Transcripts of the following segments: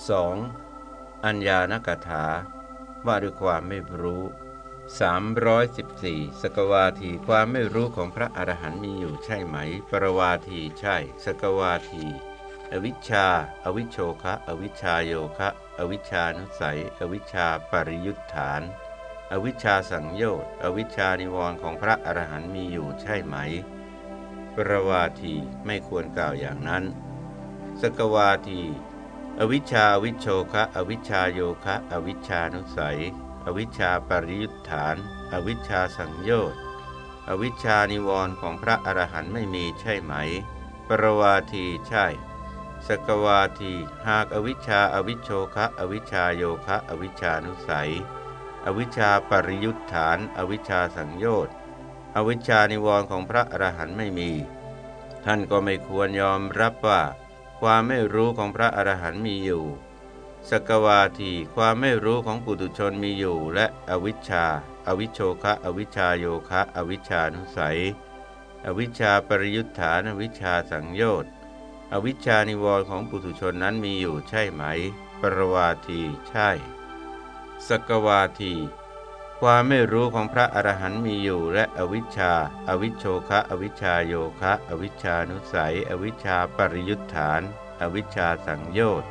2. อัญญานกถา ว่าด้วยความไม่รู้ 314 สกวาทีความไม่รู้ของพระอรหันต์มีอยู่ใช่ไหม ปรวาทีใช่ สกวาที อวิชชา อวิชโชคะ อวิชชาโยคะ อวิชชานุสัย อวิชชาปริยุทธาน อวิชชาสังโยชน์ อวิชชานิวรณ์ของพระอรหันต์มีอยู่ใช่ไหม ปรวาทีไม่ควรกล่าวอย่างนั้น สกวาที อวิชชาวิโชคะอวิชชาโยคะอวิชชานุสัย อวิชชาปริยุทธาน อวิชชาสังโยชน์อวิชชานิวรณ์ของพระอรหันต์ไม่มีใช่ไหม ปรวาทีใช่ สกวาทีหากอวิชชาอวิโชคะอวิชชาโยคะอวิชชานุสัย อวิชชาปริยุทธาน อวิชชาสังโยชน์อวิชชานิวรณ์ของพระอรหันต์ไม่มี ท่านก็ไม่ควรยอมรับว่า ความไม่รู้ของพระอรหันต์มีอยู่ สกวาทีความไม่รู้ของปุถุชนมีอยู่ และอวิชชา อวิชโชคะอวิชชาโยคะ อวิชชานุสัย อวิชชาปริยุทธานอวิชชาสังโยชน์อวิชชานิวรณ์ของปุถุชนนั้นมีอยู่ใช่ไหม ปรวาทีใช่ สกวาที ความไม่รู้ของพระอรหันต์มีอยู่และอวิชชา อวิชโชคะอวิชชาโยคะ อวิชชานุสัย อวิชชาปริยุทธาน อวิชชาสังโยชน์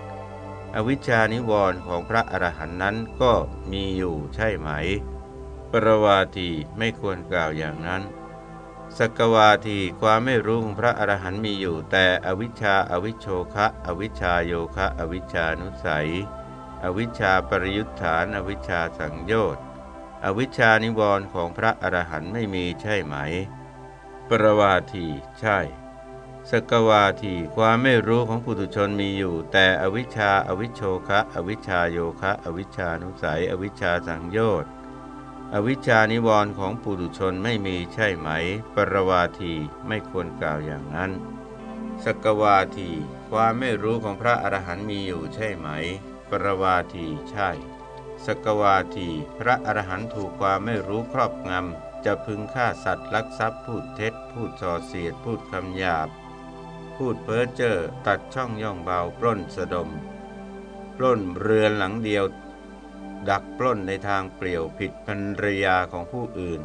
อวิชชานิวรณ์ของพระอรหันต์นั้นก็มีอยู่ใช่ไหม ปรวาทีไม่ควรกล่าวอย่างนั้นสกวาทีความไม่รู้ของพระอรหันต์มีอยู่ แต่อวิชชาอวิชโชคะ อวิชชาโยคะ อวิชชานุสัย อวิชชาปริยุทธาน อวิชชาสังโยชน์ อวิชชานิวรณ์ของพระอรหันต์ไม่มีใช่ไหม ปรวาทีใช่ สกวาทีความไม่รู้ของปุถุชนมีอยู่ แต่อวิชชาอวิชโชคะอวิชชาโยคะ อวิชชานุสัย อวิชชาสังโยชน์อวิชชานิวรณ์ของปุถุชนไม่มีใช่ไหม ปรวาทีไม่ควรกล่าวอย่างนั้น สกวาทีความไม่รู้ของพระอรหันต์มีอยู่ใช่ไหม ปรวาทีใช่ สกวาที พระอรหันต์ถูกความไม่รู้ครอบงำ จะพึงฆ่าสัตว์ลักทรัพย์พูดเท็จ พูดส่อเสียด พูดคำหยาบ พูดเพ้อเจ้อตัดช่องย่องเบาปล้นสะดม ปล้นเรือนหลังเดียว ดักปล้นในทางเปลี่ยวผิดภรรยาของผู้อื่น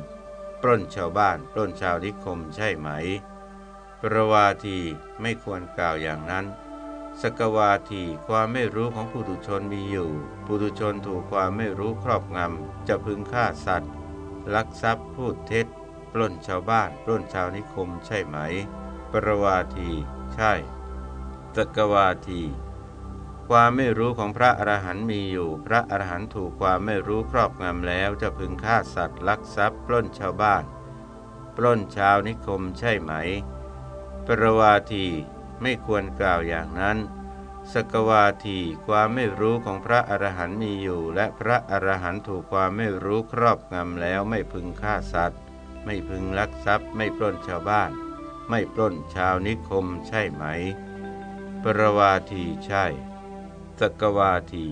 ปล้นชาวบ้าน ปล้นชาวนิคมใช่ไหม ประวาทีไม่ควรกล่าวอย่างนั้น สกวาทีความไม่รู้ของปุถุชนมีอยู่ปุถุชนถูกความไม่รู้ครอบงำ จะพึงฆ่าสัตว์ ลักทรัพย์พูดเท็จ ปล้นชาวบ้าน ปล้นชาวนิคมใช่ไหม ปรวาที ใช่ สกวาที ความไม่รู้ของพระอรหันต์มีอยู่ พระอรหันต์ถูกความไม่รู้ครอบงำแล้ว จะพึงฆ่าสัตว์ลักทรัพย์ ปล้นชาวบ้าน ปล้นชาวนิคมใช่ไหม ปรวาที ไม่ควรกล่าวอย่างนั้นสกวาทีความไม่รู้ของพระอรหันต์มีอยู่ และพระอรหันต์ถูกความไม่รู้ครอบงำแล้วไม่พึงฆ่าสัตว์ ไม่พึงลักทรัพย์ ไม่ปล้นชาวบ้าน ไม่ปล้นชาวนิคมใช่ไหม ปรวาทีใช่สกวาที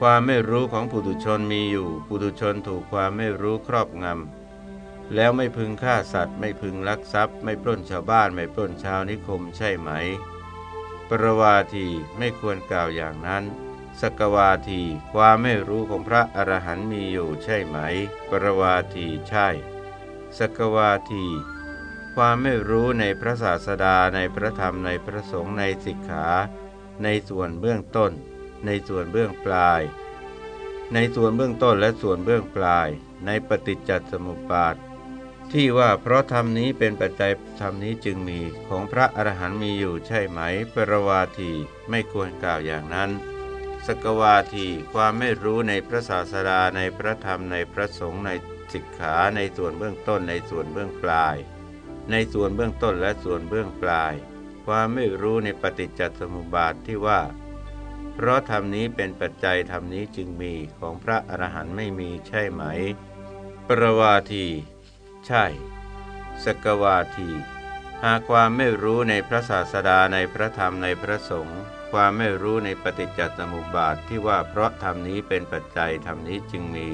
ความไม่รู้ของปุถุชนมีอยู่ ปุถุชนถูกความไม่รู้ครอบงำ แล้วไม่พึงฆ่าสัตว์ ไม่พึงลักทรัพย์ ไม่ปล้นชาวบ้านไม่ปล้นชาวนิคมใช่ไหม ปรวาทีไม่ควรกล่าวอย่างนั้น สกวาทีความไม่รู้ของพระอรหันต์มีอยู่ใช่ไหม ปรวาทีใช่ สกวาที ความไม่รู้ในพระศาสดาในพระธรรมในพระสงฆ์ในสิกขา ในส่วนเบื้องต้น ในส่วนเบื้องปลาย ในส่วนเบื้องต้นและส่วนเบื้องปลาย ในปฏิจจสมุปบาท ที่ว่าเพราะธรรมนี้เป็นปัจจัยธรรมนี้จึงมีของพระอรหันต์มีอยู่ใช่ไหม ปรวาทีไม่ควรกล่าวอย่างนั้น สกวาทีความไม่รู้ในพระศาสดาในพระธรรมในพระสงฆ์ในสิกขาในส่วนเบื้องต้นในส่วนเบื้องปลาย ในส่วนเบื้องต้นและส่วนเบื้องปลาย ความไม่รู้ในปฏิจจสมุปบาทที่ว่า เพราะธรรมนี้เป็นปัจจัยธรรมนี้จึงมีของพระอรหันต์ไม่มีใช่ไหม ปรวาที ใช่ สกวาที หากความไม่รู้ในพระศาสดาในพระธรรมในพระสงฆ์ความไม่รู้ในปฏิจจสมุปบาทที่ว่าเพราะธรรมนี้เป็นปัจจัยธรรมนี้จึงมี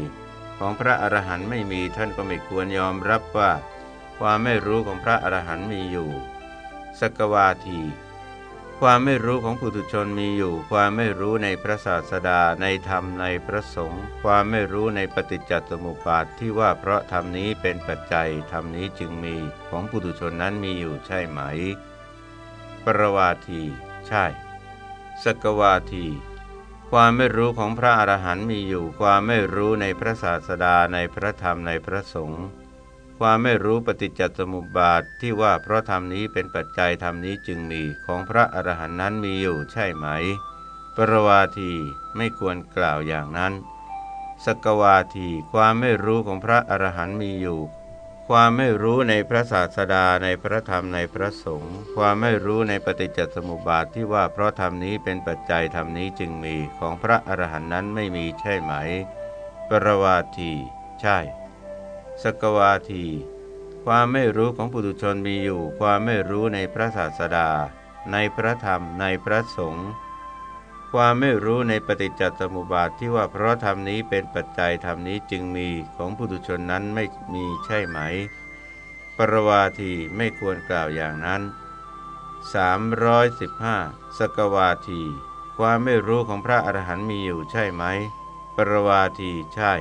ของพระอรหันต์ไม่มีท่านก็ไม่ควรยอมรับว่า ความไม่รู้ของพระอรหันต์มีอยู่ สกวาที ความไม่รู้ของปุถุชนมีอยู่ ความไม่รู้ในพระศาสดาในธรรมในพระสงฆ์ความไม่รู้ในปฏิจจสมุปบาทที่ว่าเพราะธรรมนี้เป็นปัจจัยธรรมนี้จึงมีของปุถุชนนั้นมีอยู่ใช่ไหม ปรวาที ใช่ สกวาที ความไม่รู้ของพระอรหันต์มีอยู่ ความไม่รู้ในพระศาสดาในพระธรรมในพระสงฆ์ ความไม่รู้ปฏิจจสมุปบาทที่ว่าเพราะธรรมนี้เป็นปัจจัยธรรมนี้จึงมีของพระอรหันต์นั้นมีอยู่ใช่ไหม ปรวาทีไม่ควรกล่าวอย่างนั้น สกวาทีความไม่รู้ของพระอรหันต์มีอยู่ ความไม่รู้ในพระศาสดาในพระธรรมในพระสงฆ์ความไม่รู้ในปฏิจจสมุปบาทที่ว่าเพราะธรรมนี้เป็นปัจจัยธรรมนี้จึงมีของพระอรหันต์นั้นไม่มีใช่ไหม ปรวาที ใช่ สกวาที ความไม่รู้ของปุถุชนมีอยู่ ความไม่รู้ในพระศาสดา ในพระธรรม ในพระสงฆ์ ความไม่รู้ในปฏิจจสมุปบาทที่ว่าเพราะธรรมนี้เป็นปัจจัยธรรมนี้จึงมีของปุถุชนนั้นไม่มีใช่ไหม ปรวาทีไม่ควรกล่าวอย่างนั้น 315 สกวาที ความไม่รู้ของพระอรหันต์มีอยู่ใช่ไหม ปรวาทีใช่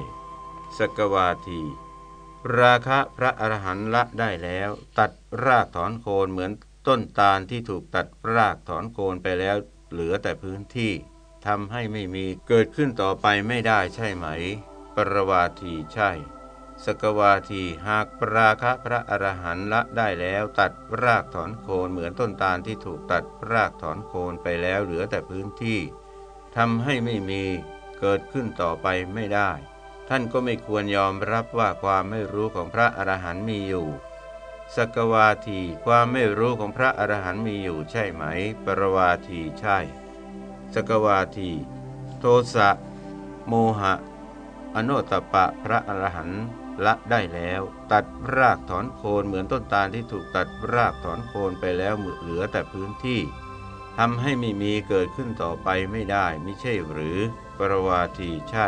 สกวาที ราคะพระอรหันต์ละได้แล้ว ตัดรากถอนโคนเหมือนต้นตาลที่ถูกตัดรากถอนโคนไปแล้ว เหลือแต่พื้นที่ทำให้ไม่มีเกิดขึ้นต่อไปไม่ได้ใช่ไหม ปรวาทีใช่ สกวาทีหากปราคะพระอรหันต์ละได้แล้ว ตัดรากถอนโคนเหมือนต้นตาลที่ถูกตัดรากถอนโคนไปแล้วเหลือแต่พื้นที่ทำให้ไม่มีเกิดขึ้นต่อไปไม่ได้ ท่านก็ไม่ควรยอมรับว่าความไม่รู้ของพระอรหันต์มีอยู่ สกวาทีความไม่รู้ของพระอรหันต์มีอยู่ใช่ไหม ปรวาทีใช่ สกวาที โทสะโมหะ อโนตปะพระอรหันต์ละได้แล้ว ตัดรากถอนโคนเหมือนต้นตาลที่ถูกตัดรากถอนโคนไปแล้วเหลือแต่พื้นที่ทำให้ไม่มีเกิดขึ้นต่อไปไม่ได้ไม่ใช่หรือ ปรวาทีใช่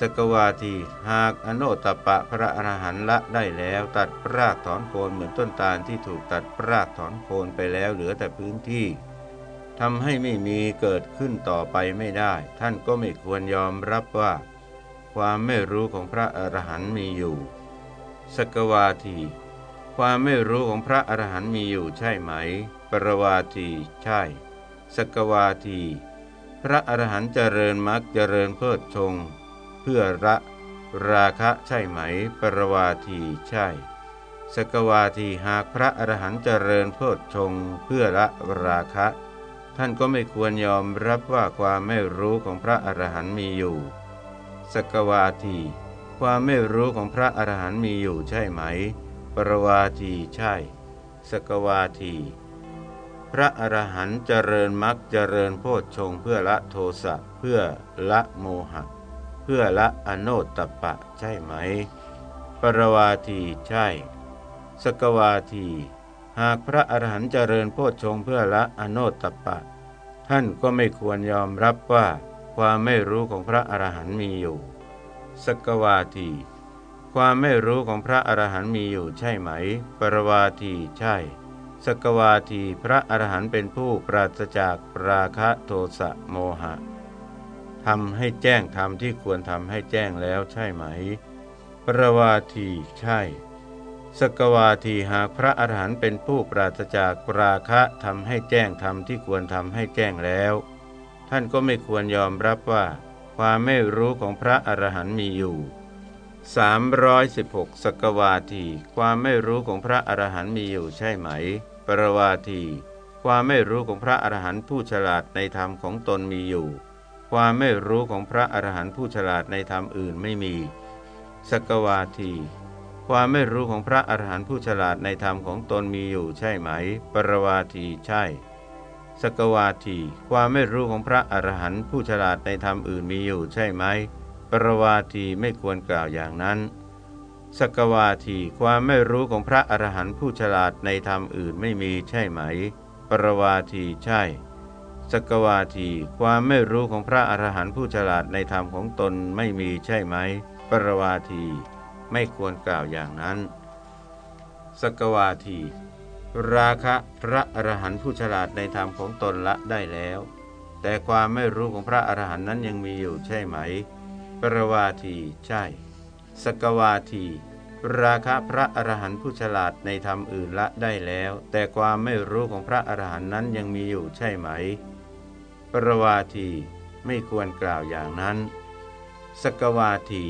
สกวาทีหากอโนตปะพระอรหันต์ละได้แล้วตัดรากถอนโคนเหมือนต้นตาลที่ถูกตัดรากถอนโคนไปแล้วเหลือแต่พื้นที่ทำให้ไม่มีเกิดขึ้นต่อไปไม่ได้ ท่านก็ไม่ควรยอมรับว่า ความไม่รู้ของพระอรหันต์มีอยู่ สกวาที ความไม่รู้ของพระอรหันต์มีอยู่ใช่ไหม ปรวาทีใช่ สกวาที พระอรหันต์เจริญมรรคเจริญเพิดชง พื่อละราคะใช่ไหม ปรวาทีใช่ สกวาทีหากพระอรหันต์เจริญโพชฌงเพื่อละราคะ ท่านก็ไม่ควรยอมรับว่าความไม่รู้ของพระอรหันต์มีอยู่ สกวาที ความไม่รู้ของพระอรหันต์มีอยู่ใช่ไหม ปรวาทีใช่ สกวาที พระอรหันต์เจริญมรรคเจริญโพชฌงเพื่อละโทสะเพื่อละโมหะ พื่อละอโนตตปะใช่ไหม ปรวาทีใช่ สกวาที หากพระอรหันต์เจริญโพชฌงเพื่อละอโนตปะ ท่านก็ไม่ควรยอมรับว่าความไม่รู้ของพระอรหันต์มีอยู่ สกวาที ความไม่รู้ของพระอรหันต์มีอยู่ใช่ไหม ปรวาทีใช่ สกวาทีพระอรหันต์เป็นผู้ปราศจากราคะโทสะโมหะ ทำให้แจ้งธรรมที่ควรทำให้แจ้งแล้วใช่ไหม ปรวาทีใช่ สกวาทีหากพระอรหันต์เป็นผู้ปราศจากราคะทำให้แจ้งธรรมที่ควรทำให้แจ้งแล้ว ท่านก็ไม่ควรยอมรับว่า ความไม่รู้ของพระอรหันต์มีอยู่316สกวาที ความไม่รู้ของพระอรหันต์มีอยู่ใช่ไหม ปรวาที ความไม่รู้ของพระอรหันต์ผู้ฉลาดในธรรมของตนมีอยู่ ความไม่รู้ของพระอรหันต์ผู้ฉลาดในธรรมอื่นไม่มี สกวาที ความไม่รู้ของพระอรหันต์ผู้ฉลาดในธรรมของตนมีอยู่ใช่ไหม ปรวาทีใช่ สกวาที ความไม่รู้ของพระอรหันต์ผู้ฉลาดในธรรมอื่นมีอยู่ใช่ไหม ปรวาทีไม่ควรกล่าวอย่างนั้นสกวาทีความไม่รู้ของพระอรหันต์ผู้ฉลาดในธรรมอื่นไม่มีใช่ไหม ปรวาทีใช่ สกวาทีความไม่รู้ของพระอรหันต์ผู้ฉลาดในธรรมของตนไม่มีใช่ไหม ปรวาที ไม่ควรกล่าวอย่างนั้น สกวาที ราคะพระอรหันต์ผู้ฉลาดในธรรมของตนละได้แล้ว แต่ความไม่รู้ของพระอรหันต์นั้นยังมีอยู่ใช่ไหม ปรวาทีใช่ สกวาที ราคะพระอรหันต์ผู้ฉลาดในธรรมอื่นละได้แล้ว แต่ความไม่รู้ของพระอรหันต์นั้นยังมีอยู่ใช่ไหม ปรวาทีไม่ควรกล่าวอย่างนั้น สกวาที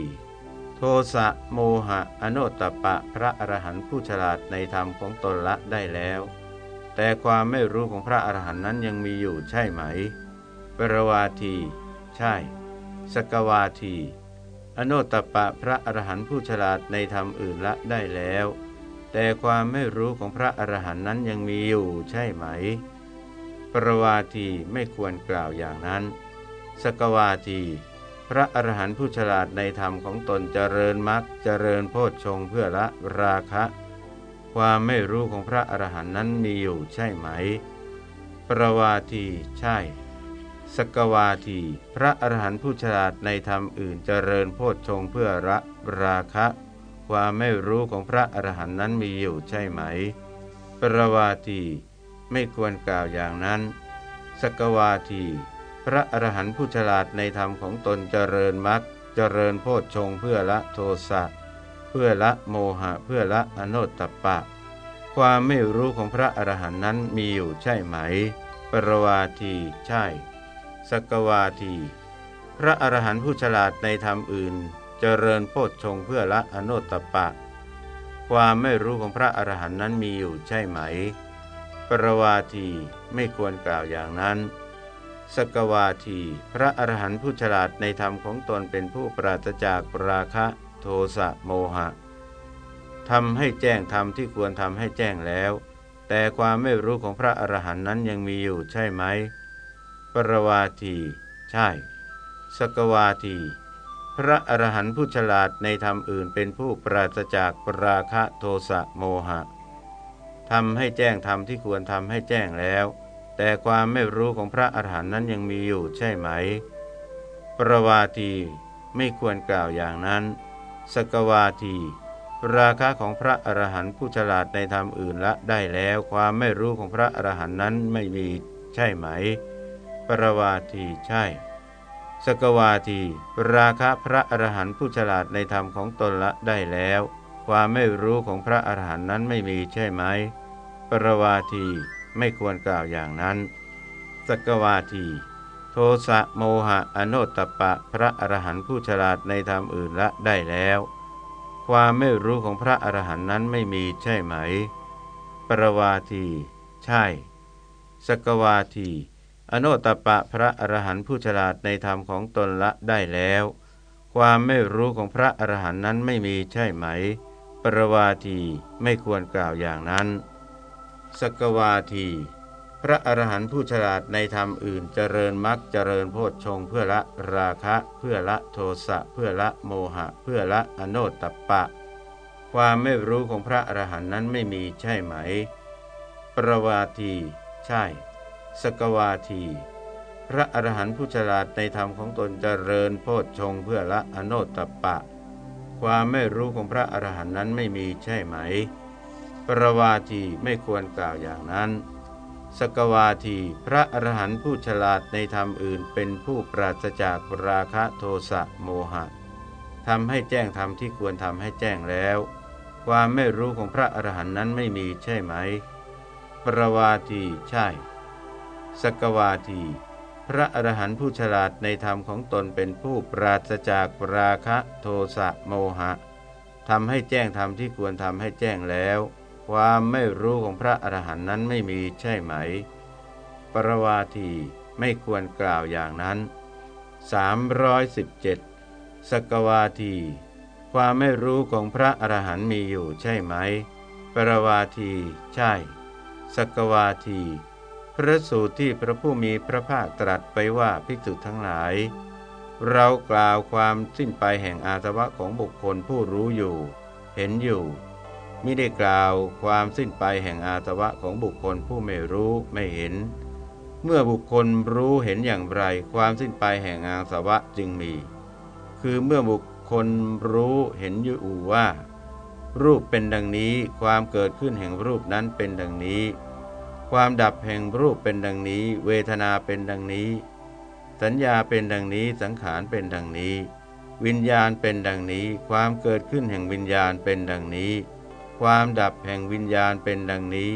โทสะโมหะอโนตปะพระอรหันต์ผู้ฉลาดในธรรมของตนละได้แล้ว แต่ความไม่รู้ของพระอรหันต์นั้นยังมีอยู่ใช่ไหม ปรวาที ใช่ สกวาที อโนตปะพระอรหันต์ผู้ฉลาดในธรรมอื่นละได้แล้ว แต่ความไม่รู้ของพระอรหันต์นั้นยังมีอยู่ใช่ไหม ปรวาทีไม่ควรกล่าวอย่างนั้น สกวาที พระอรหันต์ผู้ฉลาดในธรรมของตนเจริญมรรคเจริญโพชฌงเพื่อละราคะ ความไม่รู้ของพระอรหันต์นั้นมีอยู่ใช่ไหม ปรวาทีใช่ สกวาที พระอรหันต์ผู้ฉลาดในธรรมอื่นเจริญโพชฌงเพื่อละราคะ ความไม่รู้ของพระอรหันต์นั้นมีอยู่ใช่ไหม ปรวาที ไม่ควรกล่าวอย่างนั้น สกวาที พระอรหันต์ผู้ฉลาดในธรรมของตนเจริญมรรคเจริญโพชฌงเพื่อละโทสะเพื่อละโมหะเพื่อละอโนตตปปะ ความไม่รู้ของพระอรหันต์นั้นมีอยู่ใช่ไหม ปรวาทีใช่ สกวาที พระอรหันต์ผู้ฉลาดในธรรมอื่น เจริญโพชฌงเพื่อละอโนตตปะ ความไม่รู้ของพระอรหันต์นั้นมีอยู่ใช่ไหม ปรวาทีไม่ควรกล่าวอย่างนั้นสกวาที พระอรหันต์ผู้ฉลาดในธรรมของตนเป็นผู้ปราศจากราคะโทสะโมหะทำให้แจ้งธรรมที่ควรทำให้แจ้งแล้ว แต่ความไม่รู้ของพระอรหันต์นั้นยังมีอยู่ใช่ไหม ปรวาที ใช่สกวาที พระอรหันต์ผู้ฉลาดในธรรมอื่นเป็นผู้ปราศจากราคะโทสะโมหะ ทำให้แจ้งธรรมที่ควรทำให้แจ้งแล้ว แต่ความไม่รู้ของพระอรหันต์นั้นยังมีอยู่ใช่ไหม ปรวาทีไม่ควรกล่าวอย่างนั้น สกวาที ราคะของพระอรหันต์ผู้ฉลาดในธรรมอื่นละได้แล้ว ความไม่รู้ของพระอรหันต์นั้นไม่มีใช่ไหม ปรวาทีใช่ สกวาที ราคะพระอรหันต์ผู้ฉลาดในธรรมของตนละได้แล้ว ความไม่รู้ของพระอรหันต์นั้นไม่มีใช่ไหม ปรวาทีไม่ควรกล่าวอย่างนั้น สกวาที โทสะโมหะอโนตตปะพระอรหันต์ผู้ฉลาดในธรรมอื่นละได้แล้ว ความไม่รู้ของพระอรหันต์นั้นไม่มีใช่ไหม ปรวาที ใช่ สกวาที อโนตตปะพระอรหันต์ผู้ฉลาดในธรรมของตนละได้แล้ว ความไม่รู้ของพระอรหันต์นั้นไม่มีใช่ไหม ปรวาทีไม่ควรกล่าวอย่างนั้น สกวาที พระอรหันต์ผู้ฉลาดในธรรมอื่นเจริญมรรคเจริญโพชฌงเพื่อละราคะ เพื่อละโทสะ เพื่อละโมหะ เพื่อละอโนตตปปะ ความไม่รู้ของพระอรหันต์นั้นไม่มีใช่ไหม ประวาที ใช่ สกวาที พระอรหันต์ผู้ฉลาดในธรรมของตนเจริญโพชฌงเพื่อละอโนตตปปะความไม่รู้ของพระอรหันต์นั้นไม่มีใช่ไหม ปรวาทีไม่ควรกล่าวอย่างนั้น สกวาทีพระอรหันต์ผู้ฉลาดในธรรมอื่น เป็นผู้ปราศจากราคะโทสะโมหะทำให้แจ้งธรรมที่ควรทำให้แจ้งแล้ว ความไม่รู้ของพระอรหันต์นั้นไม่มีใช่ไหม ปรวาทีใช่ สกวาที พระอรหันต์ผู้ฉลาดในธรรมของตนเป็นผู้ปราศจากราคะโทสะโมหะทำให้แจ้งธรรมที่ควรทำให้แจ้งแล้ว ความไม่รู้ของพระอรหันต์นั้นไม่มีใช่ไหม ปรวาทีไม่ควรกล่าวอย่างนั้น 317สกวาที ความไม่รู้ของพระอรหันต์มีอยู่ใช่ไหม ปรวาที ใช่ สกวาที พระสูตรที่พระผู้มีพระภาคตรัสไปว่าภิกษุทั้งหลาย เรากล่าวความสิ้นไปแห่งอาสวะของบุคคลผู้รู้อยู่ เห็นอยู่ มิได้กล่าวความสิ้นไปแห่งอาสวะของบุคคลผู้ไม่รู้ไม่เห็น เมื่อบุคคลรู้เห็นอย่างไร ความสิ้นไปแห่งอาสวะจึงมี คือเมื่อบุคคลรู้เห็นอยู่ว่า รูปเป็นดังนี้ ความเกิดขึ้นแห่งรูปนั้นเป็นดังนี้ ความดับแห่งรูปเป็นดังนี้ เวทนาเป็นดังนี้ สัญญาเป็นดังนี้สังขารเป็นดังนี้ วิญญาณเป็นดังนี้ ความเกิดขึ้นแห่งวิญญาณเป็นดังนี้ ความดับแห่งวิญญาณเป็นดังนี้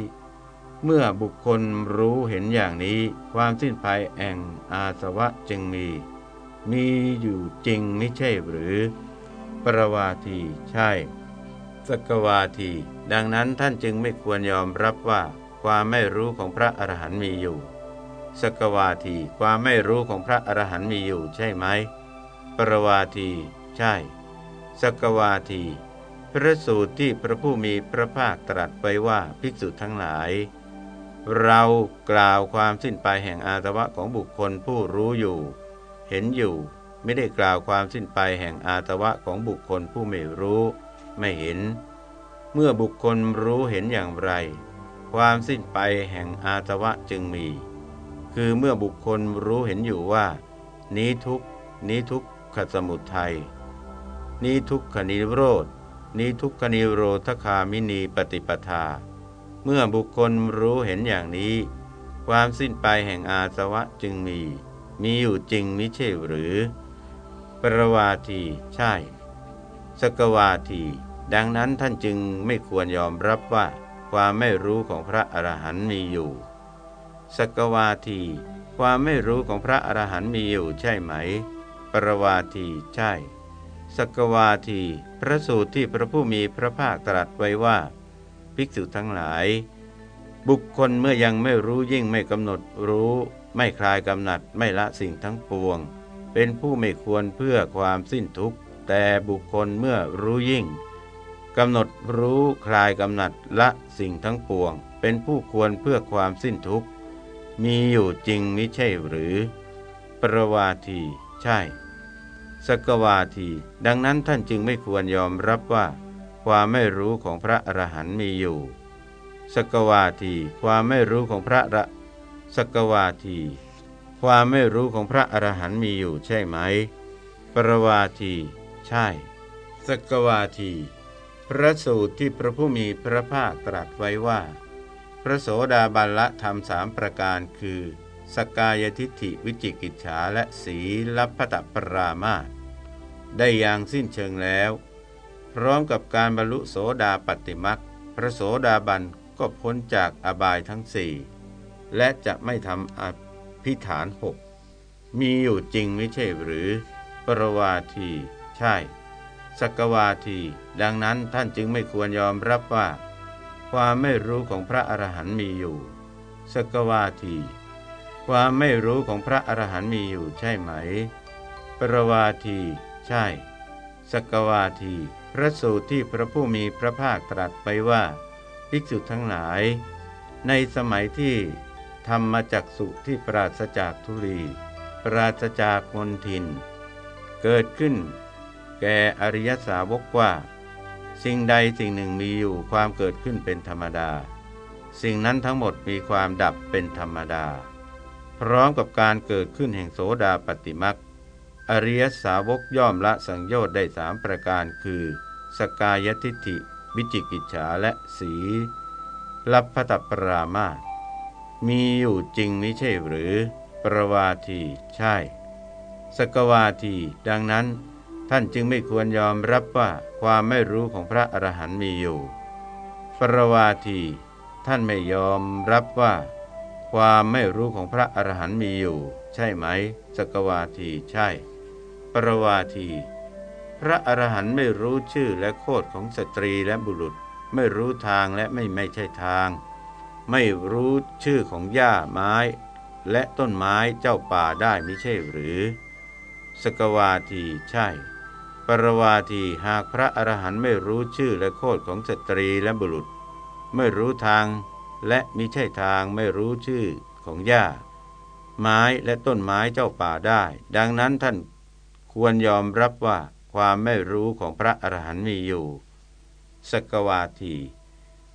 เมื่อบุคคลรู้เห็นอย่างนี้ ความสิ้นภัยแห่งอาสวะจึงมี มีอยู่จริงไม่ใช่หรือ ปรวาทีใช่ สกวาที ดังนั้นท่านจึงไม่ควรยอมรับว่า ความไม่รู้ของพระอรหันต์มีอยู่ สกวาทีความไม่รู้ของพระอรหันต์มีอยู่ใช่ไหม ปรวาที ใช่ สกวาที พระสูตรที่พระผู้มีพระภาคตรัสไว้ว่าภิกษุทั้งหลาย เรากล่าวความสิ้นไปแห่งอาสวะของบุคคลผู้รู้อยู่ เห็นอยู่ไม่ได้กล่าวความสิ้นไปแห่งอาสวะของบุคคลผู้ไม่รู้ ไม่เห็น เมื่อบุคคลรู้เห็นอย่างไร ความสิ้นไปแห่งอาสวะจึงมี คือเมื่อบุคคลรู้เห็นอยู่ว่า นี้ทุกนี้ทุกขสมุทัยนี้ทุกขนิโรธ นี้ทุกขนิโรธคามินีปฏิปทา เมื่อบุคคลรู้เห็นอย่างนี้ ความสิ้นไปแห่งอาสวะจึงมี มีอยู่จริงมิใช่หรือ ปรวาทีใช่ สกวาที ดังนั้นท่านจึงไม่ควรยอมรับว่า ความไม่รู้ของพระอรหันต์มีอยู่ สกวาที ความไม่รู้ของพระอรหันต์มีอยู่ใช่ไหม ปรวาทีใช่ สกวาที พระสูตรที่พระผู้มีพระภาคตรัสไว้ว่า ภิกษุทั้งหลาย บุคคลเมื่อยังไม่รู้ยิ่งไม่กำหนดรู้ ไม่คลายกำหนัดไม่ละสิ่งทั้งปวง เป็นผู้ไม่ควรเพื่อความสิ้นทุกข์ แต่บุคคลเมื่อรู้ยิ่งกำหนดรู้คลายกำหนัดละสิ่งทั้งปวง เป็นผู้ควรเพื่อความสิ้นทุกข์ มีอยู่จริงมิใช่หรือ ประวาที ใช่ สกวาที ดังนั้นท่านจึงไม่ควรยอมรับว่า ความไม่รู้ของพระอรหันต์มีอยู่ สกวาที ความไม่รู้ของพระระสกวาที ความไม่รู้ของพระอรหันต์มีอยู่ใช่ไหม ปรวาที ใช่ สกวาที พระสูตรที่พระผู้มีพระภาคตรัสไว้ว่า พระโสดาบันละธรรมสามประการคือ สกายทิฏฐิวิจิกิจฉาและสีลัพพตปรามาได้อย่างสิ้นเชิงแล้ว พร้อมกับการบรรลุโสดาปติมักพระโสดาบันก็พ้นจากอบายทั้งสี่และจะไม่ทำอภิฐานหกมีอยู่จริงไม่ใช่หรือ ปรวาที ใช่สกวาที ดังนั้นท่านจึงไม่ควรยอมรับว่า ความไม่รู้ของพระอรหันต์มีอยู่สกวาที ความไม่รู้ของพระอรหันต์มีอยู่ใช่ไหม ปรวาที ใช่ สกวาที พระสูตรที่พระผู้มีพระภาคตรัสไปว่า ภิกษุทั้งหลาย ในสมัยที่ทำมาจากสุที่ปราศจากทุลี ปราศจากมนทิน เกิดขึ้น แก่อริยสาวกว่า สิ่งใดสิ่งหนึ่งมีอยู่ความเกิดขึ้นเป็นธรรมดา สิ่งนั้นทั้งหมดมีความดับเป็นธรรมดา พร้อมกับการเกิดขึ้นแห่งโสดาปฏิมักอริยสาวกย่อมละสังโยชน์ได้สามประการคือ สกายทิฏฐิวิจิกิจฉาและสีลับพตปรามามีอยู่จริงไม่ใช่หรือ ปรวาทีใช่ สกวาที ดังนั้น ท่านจึงไม่ควรยอมรับว่าความไม่รู้ของพระอรหันต์มีอยู่ ปรวาที ท่านไม่ยอมรับว่า ความไม่รู้ของพระอรหันต์มีอยู่ ใช่ไหม สกวาทีใช่ ปรวาที พระอรหันต์ไม่รู้ชื่อและโคตรของสตรีและบุรุษ ไม่รู้ทางและไม่ไม่ใช่ทาง ไม่รู้ชื่อของหญ้าไม้ และต้นไม้เจ้าป่าได้มิใช่หรือ สกวาทีใช่ ปรวาทีหากพระอรหันต์ไม่รู้ชื่อและโคตรของสตรีและบุรุษ ไม่รู้ทาง และมิใช่ทางไม่รู้ชื่อของหญ้า ไม้และต้นไม้เจ้าป่าได้ ดังนั้นท่านควรยอมรับว่าความไม่รู้ของพระอรหันต์มีอยู่สกวาที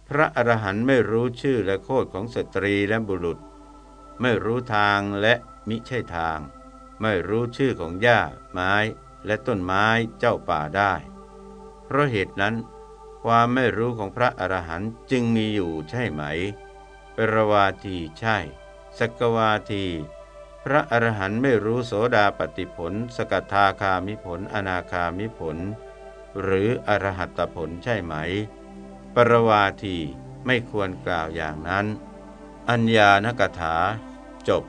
พระอรหันต์ไม่รู้ชื่อและโคดของสตรีและบุรุษ ไม่รู้ทางและมิใช่ทาง ไม่รู้ชื่อของหญ้าไม้และต้นไม้เจ้าป่าได้ เพราะเหตุนั้น ความไม่รู้ของพระอรหันต์จึงมีอยู่ใช่ไหมปรวาทีใช่ สกวาที พระอรหันต์ไม่รู้โสดาปฏิผล สกทาคามิผล อนาคามิผล หรืออรหัตผลใช่ไหม ปรวาทีไม่ควรกล่าวอย่างนั้น อัญญานกถา จบ